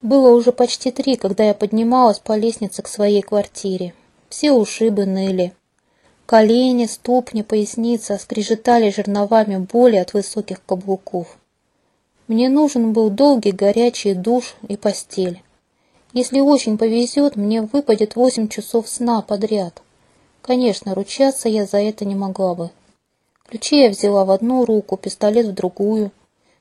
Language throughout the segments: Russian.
Было уже почти три, когда я поднималась по лестнице к своей квартире. Все ушибы ныли. Колени, ступни, поясница скрежетали жерновами боли от высоких каблуков. Мне нужен был долгий горячий душ и постель. Если очень повезет, мне выпадет восемь часов сна подряд. Конечно, ручаться я за это не могла бы. Ключи я взяла в одну руку, пистолет в другую.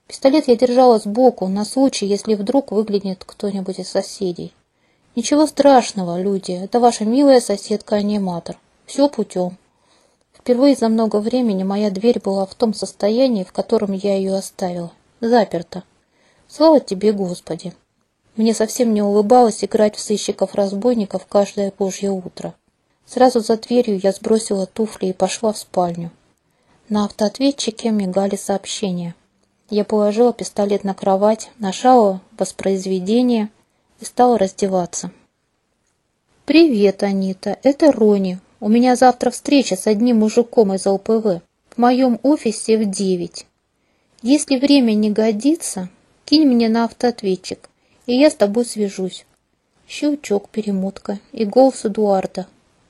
Пистолет я держала сбоку, на случай, если вдруг выглянет кто-нибудь из соседей. Ничего страшного, люди, это ваша милая соседка-аниматор. Все путем. Впервые за много времени моя дверь была в том состоянии, в котором я ее оставила. Заперта. Слава тебе, Господи! Мне совсем не улыбалось играть в сыщиков-разбойников каждое божье утро. Сразу за дверью я сбросила туфли и пошла в спальню. На автоответчике мигали сообщения. Я положила пистолет на кровать, нажала воспроизведение и стала раздеваться. «Привет, Анита, это Рони. У меня завтра встреча с одним мужиком из ЛПВ. В моем офисе в девять. Если время не годится, кинь мне на автоответчик, и я с тобой свяжусь». Щелчок, перемотка и голос Эдуарда.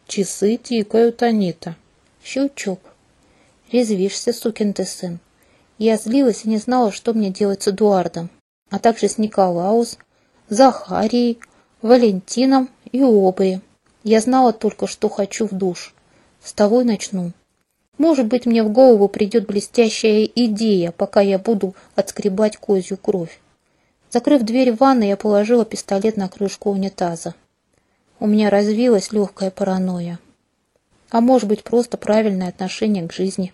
«Часы тикают, Анита». Щелчок. Резвишься, сукин ты сын. Я злилась и не знала, что мне делать с Эдуардом, а также с Николаус, Захарией, Валентином и Обри. Я знала только, что хочу в душ. С того и начну. Может быть, мне в голову придет блестящая идея, пока я буду отскребать козью кровь. Закрыв дверь в ванной, я положила пистолет на крышку унитаза. У меня развилась легкая паранойя. А может быть, просто правильное отношение к жизни.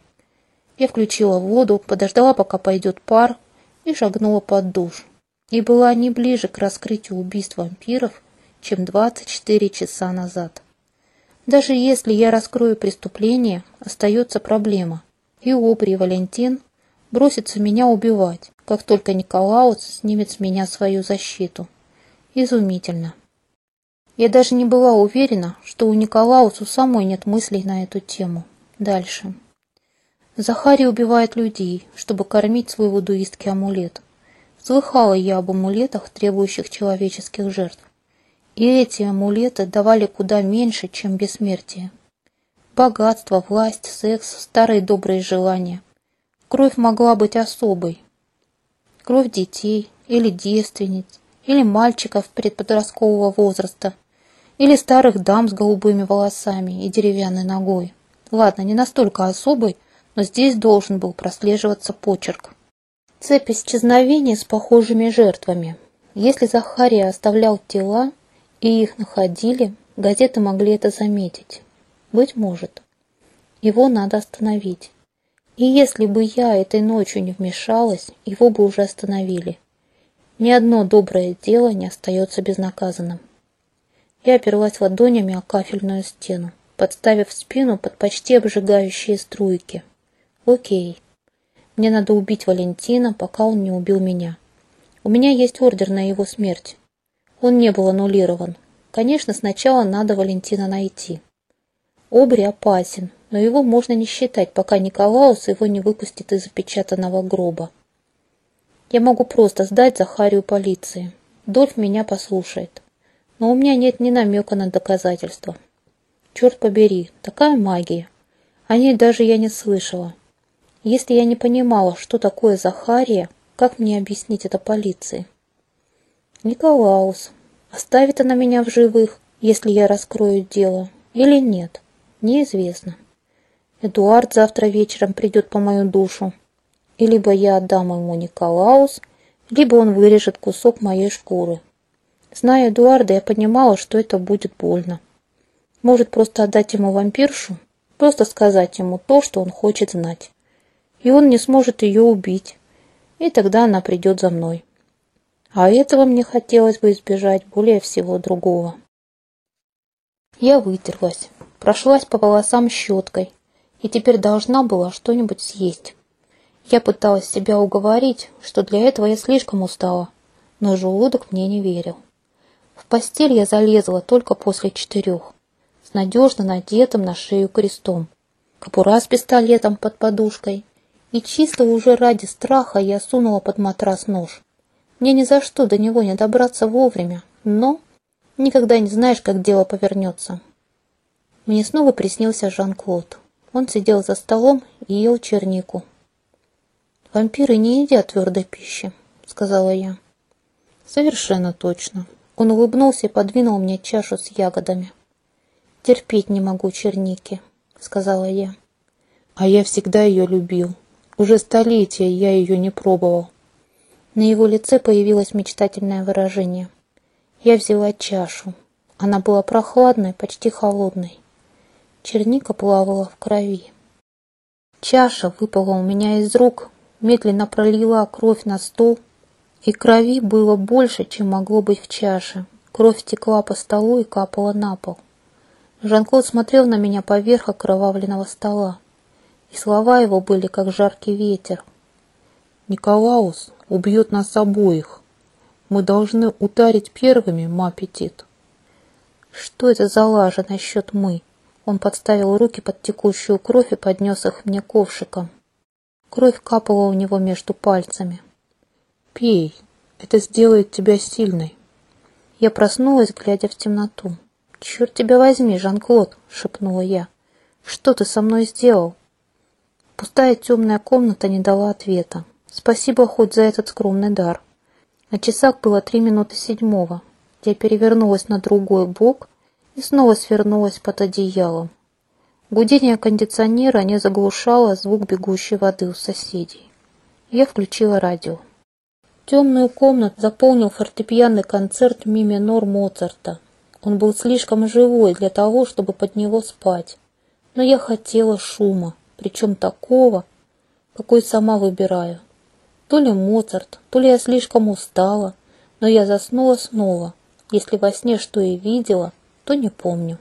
Я включила воду, подождала, пока пойдет пар, и шагнула под душ. И была не ближе к раскрытию убийств вампиров, чем 24 часа назад. Даже если я раскрою преступление, остается проблема. И Обри, и Валентин бросятся меня убивать, как только Николаус снимет с меня свою защиту. Изумительно. Я даже не была уверена, что у Николаусу самой нет мыслей на эту тему. Дальше. Захарий убивает людей, чтобы кормить свой вудуистский амулет. Слыхала я об амулетах, требующих человеческих жертв. И эти амулеты давали куда меньше, чем бессмертие. Богатство, власть, секс, старые добрые желания. Кровь могла быть особой. Кровь детей или девственниц, или мальчиков предподросткового возраста, или старых дам с голубыми волосами и деревянной ногой. Ладно, не настолько особой, но здесь должен был прослеживаться почерк. Цепь исчезновений с похожими жертвами. Если Захария оставлял тела и их находили, газеты могли это заметить. Быть может. Его надо остановить. И если бы я этой ночью не вмешалась, его бы уже остановили. Ни одно доброе дело не остается безнаказанным. Я оперлась ладонями о кафельную стену, подставив спину под почти обжигающие струйки. Окей. Мне надо убить Валентина, пока он не убил меня. У меня есть ордер на его смерть. Он не был аннулирован. Конечно, сначала надо Валентина найти. Обри опасен, но его можно не считать, пока Николаус его не выпустит из запечатанного гроба. Я могу просто сдать Захарию полиции. Дольф меня послушает. Но у меня нет ни намека на доказательства. Черт побери, такая магия. О ней даже я не слышала. Если я не понимала, что такое Захария, как мне объяснить это полиции? Николаус, оставит она меня в живых, если я раскрою дело, или нет, неизвестно. Эдуард завтра вечером придет по мою душу. И либо я отдам ему Николаус, либо он вырежет кусок моей шкуры. Зная Эдуарда, я понимала, что это будет больно. Может, просто отдать ему вампиршу? Просто сказать ему то, что он хочет знать и он не сможет ее убить, и тогда она придет за мной. А этого мне хотелось бы избежать более всего другого. Я вытерлась, прошлась по волосам щеткой, и теперь должна была что-нибудь съесть. Я пыталась себя уговорить, что для этого я слишком устала, но желудок мне не верил. В постель я залезла только после четырех, с надежно надетым на шею крестом, кобура с пистолетом под подушкой и чисто уже ради страха я сунула под матрас нож. Мне ни за что до него не добраться вовремя, но никогда не знаешь, как дело повернется. Мне снова приснился Жан-Клод. Он сидел за столом и ел чернику. «Вампиры не едят твердой пищи», — сказала я. «Совершенно точно». Он улыбнулся и подвинул мне чашу с ягодами. «Терпеть не могу черники», — сказала я. «А я всегда ее любил. Уже столетия я ее не пробовал». На его лице появилось мечтательное выражение. Я взяла чашу. Она была прохладной, почти холодной. Черника плавала в крови. Чаша выпала у меня из рук, медленно пролила кровь на стол, и крови было больше, чем могло быть в чаше. Кровь текла по столу и капала на пол. Жан-Клод смотрел на меня поверх окровавленного стола, и слова его были, как жаркий ветер. «Николаус убьет нас обоих. Мы должны ударить первыми, маппетит». «Что это за лажа насчет «мы»?» Он подставил руки под текущую кровь и поднес их мне ковшиком. Кровь капала у него между пальцами. «Пей, это сделает тебя сильной». Я проснулась, глядя в темноту. «Черт тебя возьми, Жан-Клод!» — шепнула я. «Что ты со мной сделал?» Пустая темная комната не дала ответа. Спасибо хоть за этот скромный дар. На часах было три минуты седьмого. Я перевернулась на другой бок и снова свернулась под одеялом. Гудение кондиционера не заглушало звук бегущей воды у соседей. Я включила радио. Темную комнату заполнил фортепианный концерт ми минор Моцарта. Он был слишком живой для того, чтобы под него спать. Но я хотела шума, причем такого, какой сама выбираю. То ли Моцарт, то ли я слишком устала, но я заснула снова. Если во сне что и видела, то не помню.